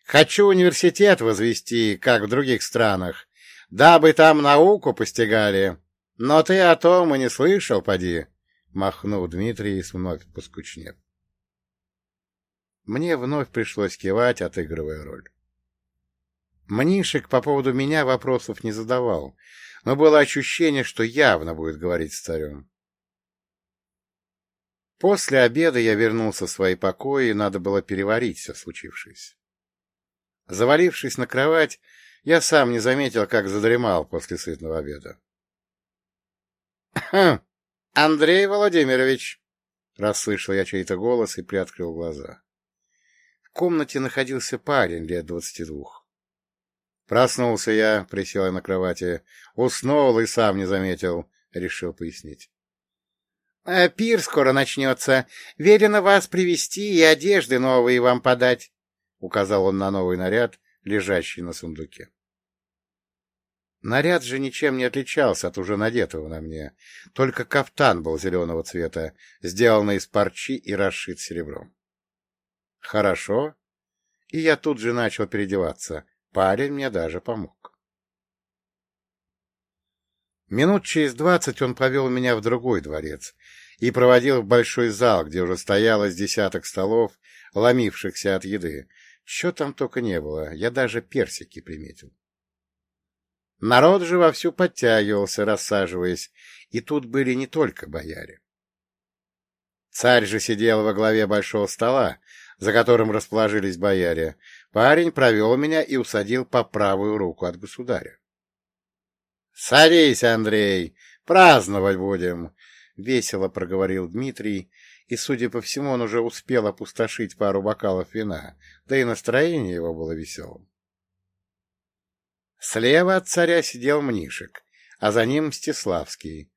Хочу университет возвести, как в других странах, дабы там науку постигали. Но ты о том и не слышал, поди, — махнул Дмитрий, вновь поскучнев. Мне вновь пришлось кивать, отыгрывая роль. Мнишек по поводу меня вопросов не задавал, но было ощущение, что явно будет говорить с царем. После обеда я вернулся в свои покои, и надо было переварить все случившееся. Завалившись на кровать, я сам не заметил, как задремал после сытного обеда. «Хм, [clears throat] — Андрей Владимирович! — расслышал я чей-то голос и приоткрыл глаза. В комнате находился парень лет двадцати двух. Проснулся я, присел на кровати, уснул и сам не заметил, — решил пояснить. «Э, — Пир скоро начнется. Велено вас привести и одежды новые вам подать, — указал он на новый наряд, лежащий на сундуке. Наряд же ничем не отличался от уже надетого на мне, только кафтан был зеленого цвета, сделанный из парчи и расшит серебром. Хорошо. И я тут же начал переодеваться. Парень мне даже помог. Минут через двадцать он повел меня в другой дворец и проводил в большой зал, где уже стояло с десяток столов, ломившихся от еды. Что там только не было, я даже персики приметил. Народ же вовсю подтягивался, рассаживаясь, и тут были не только бояре. Царь же сидел во главе большого стола, за которым расположились бояре. Парень провел меня и усадил по правую руку от государя. — Садись, Андрей, праздновать будем, — весело проговорил Дмитрий, и, судя по всему, он уже успел опустошить пару бокалов вина, да и настроение его было веселым. Слева от царя сидел Мнишек, а за ним Мстиславский.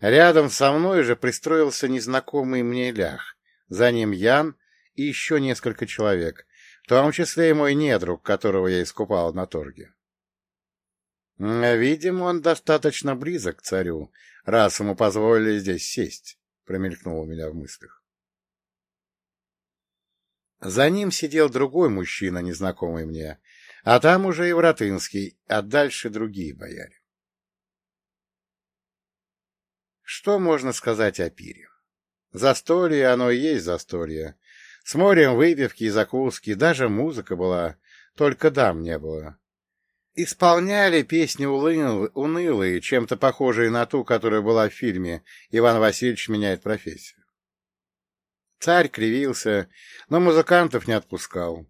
Рядом со мной же пристроился незнакомый мне лях, за ним Ян и еще несколько человек, том числе и мой недруг, которого я искупал на торге. Видимо, он достаточно близок к царю, раз ему позволили здесь сесть, — промелькнуло у меня в мыслях. За ним сидел другой мужчина, незнакомый мне, а там уже и Вратынский, а дальше другие бояре. Что можно сказать о пире? Застолье оно и есть застолье. С морем выпивки и закуски, даже музыка была, только дам не было. Исполняли песни унылые, чем-то похожие на ту, которая была в фильме «Иван Васильевич меняет профессию». Царь кривился, но музыкантов не отпускал.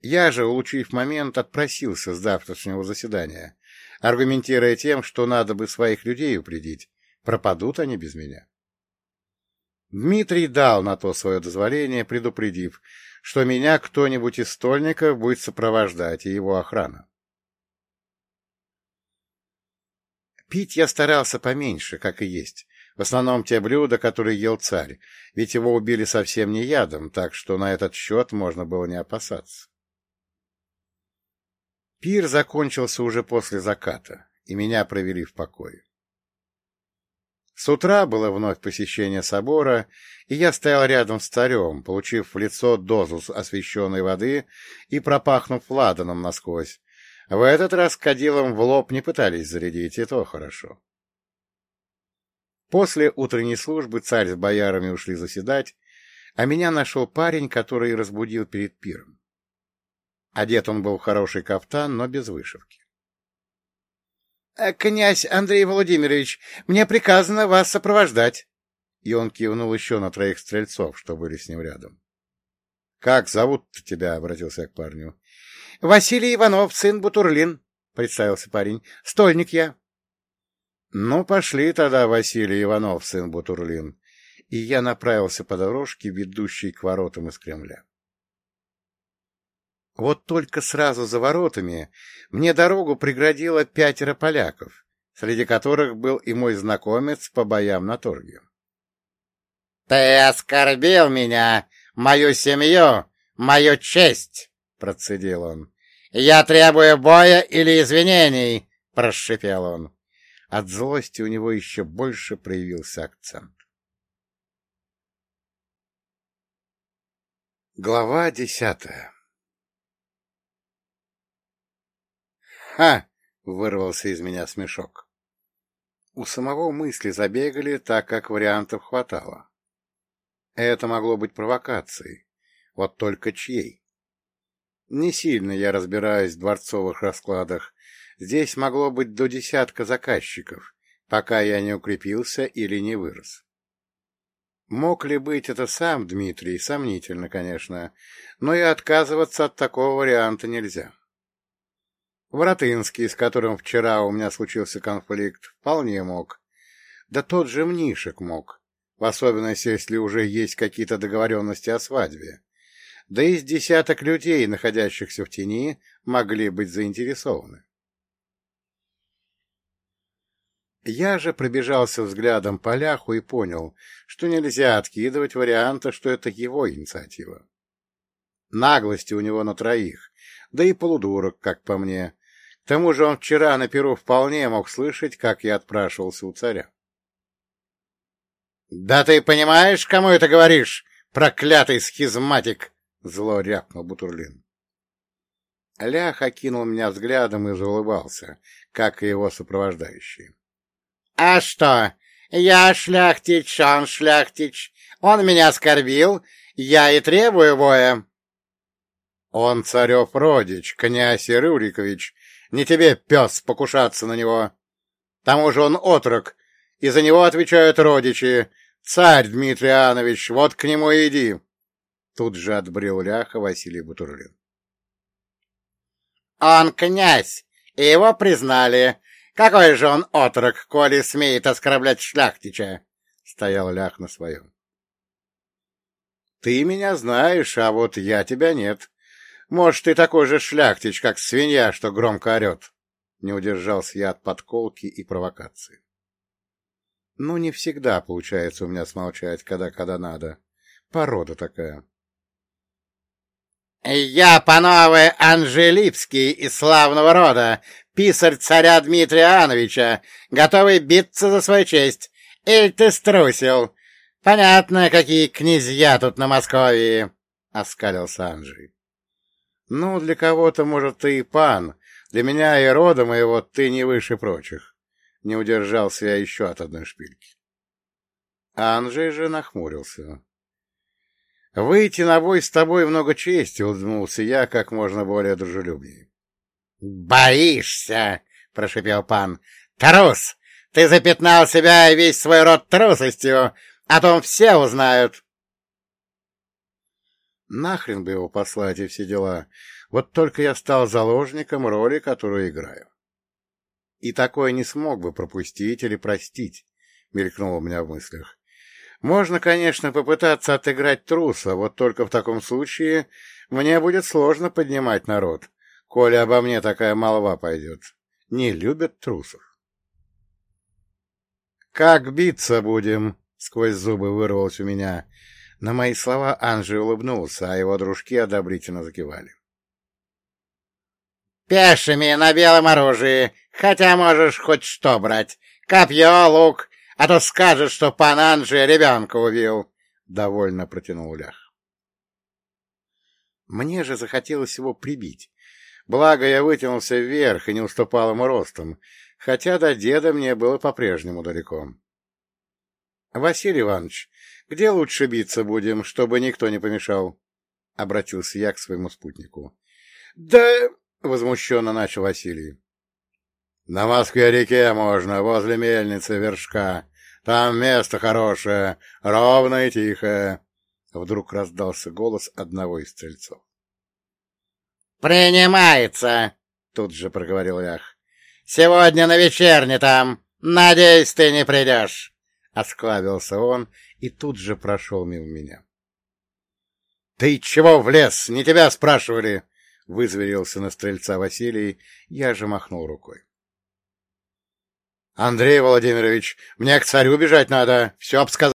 Я же, улучив момент, отпросился с завтрашнего заседания, аргументируя тем, что надо бы своих людей упредить, пропадут они без меня. Дмитрий дал на то свое дозволение, предупредив, что меня кто-нибудь из стольников будет сопровождать и его охрана. Пить я старался поменьше, как и есть. В основном те блюда, которые ел царь, ведь его убили совсем не ядом, так что на этот счет можно было не опасаться. Пир закончился уже после заката, и меня провели в покое. С утра было вновь посещение собора, и я стоял рядом с царем, получив в лицо дозу освещенной воды и пропахнув ладаном насквозь, в этот раз кадилом в лоб не пытались зарядить, и то хорошо. После утренней службы царь с боярами ушли заседать, а меня нашел парень, который разбудил перед пиром. Одет он был в хороший кафтан, но без вышивки. «Э, — Князь Андрей Владимирович, мне приказано вас сопровождать. И он кивнул еще на троих стрельцов, что были с ним рядом. — Как зовут тебя? — обратился я к парню. — Василий Иванов, сын Бутурлин, — представился парень. — Стольник я. — Ну, пошли тогда, Василий Иванов, сын Бутурлин. И я направился по дорожке, ведущей к воротам из Кремля. Вот только сразу за воротами мне дорогу преградило пятеро поляков, среди которых был и мой знакомец по боям на торге. — Ты оскорбил меня, мою семью, мою честь! — процедил он. — Я требую боя или извинений! — прошипел он. От злости у него еще больше проявился акцент. Глава десятая «Ха!» — вырвался из меня смешок. У самого мысли забегали, так как вариантов хватало. Это могло быть провокацией. Вот только чьей? Не сильно я разбираюсь в дворцовых раскладах. Здесь могло быть до десятка заказчиков, пока я не укрепился или не вырос. Мог ли быть это сам Дмитрий? Сомнительно, конечно, но и отказываться от такого варианта нельзя. Воротынский, с которым вчера у меня случился конфликт, вполне мог. Да тот же Мнишек мог, в особенности, если уже есть какие-то договоренности о свадьбе. Да и с десяток людей, находящихся в тени, могли быть заинтересованы. Я же пробежался взглядом по ляху и понял, что нельзя откидывать варианта, что это его инициатива. Наглости у него на троих, да и полудурок, как по мне. К тому же он вчера на перу вполне мог слышать, как я отпрашивался у царя. — Да ты понимаешь, кому это говоришь, проклятый схизматик? — зло рявкнул Бутурлин. Лях окинул меня взглядом и заулыбался, как и его сопровождающие. — А что? Я шляхтич, он шляхтич. Он меня оскорбил, я и требую боя. Он царев родич, князь Ирюрикович. Не тебе, пес, покушаться на него. К тому он отрок, и за него отвечают родичи. Царь Дмитрий Иоаннович, вот к нему и иди. Тут же отбрил ляха Василий Бутурлин. Он князь, и его признали. Какой же он отрок, коли смеет оскорблять шляхтича? Стоял лях на своем. Ты меня знаешь, а вот я тебя нет. Может, ты такой же шляхтич, как свинья, что громко орет. Не удержался я от подколки и провокации. Ну, не всегда получается у меня смолчать, когда-когда надо. Порода такая. «Я, панове, Анжелипский из славного рода, писарь царя Дмитрия Иоанновича, готовый биться за свою честь. Или ты струсил? Понятно, какие князья тут на Московии!» — оскалился Анжей. Ну, для кого-то, может, ты и пан. Для меня и рода моего ты не выше прочих. Не удержался я еще от одной шпильки. Анжей же нахмурился. «Выйти на бой с тобой много чести», — улыбнулся я как можно более дружелюбнее. «Боишься!» — прошипел пан. «Трус! Ты запятнал себя и весь свой род трусостью, а то все узнают!» Нахрен бы его послать и все дела. Вот только я стал заложником роли, которую играю. И такое не смог бы пропустить или простить, мелькнуло у меня в мыслях. Можно, конечно, попытаться отыграть труса, вот только в таком случае мне будет сложно поднимать народ, коли обо мне такая молва пойдет. Не любят трусов. «Как биться будем?» — сквозь зубы вырвалось у меня. На мои слова Анжи улыбнулся, а его дружки одобрительно закивали. «Пешими на белом оружии, хотя можешь хоть что брать. Копье, лук, а то скажешь, что пан Анжи ребенка убил», — довольно протянул Лях. Мне же захотелось его прибить. Благо, я вытянулся вверх и не уступал ему ростом, хотя до деда мне было по-прежнему далеко. — Василий Иванович, где лучше биться будем, чтобы никто не помешал? — обратился я к своему спутнику. — Да... — возмущенно начал Василий. — На Москве-реке можно, возле мельницы Вершка. Там место хорошее, ровное и тихое. Вдруг раздался голос одного из стрельцов. — Принимается! — тут же проговорил Лях. — Сегодня на вечерне там. Надеюсь, ты не придешь. Осклабился он и тут же прошел мимо меня. — Ты чего влез? Не тебя спрашивали! — вызверился на стрельца Василий, я же махнул рукой. — Андрей Владимирович, мне к царю бежать надо, все обсказать.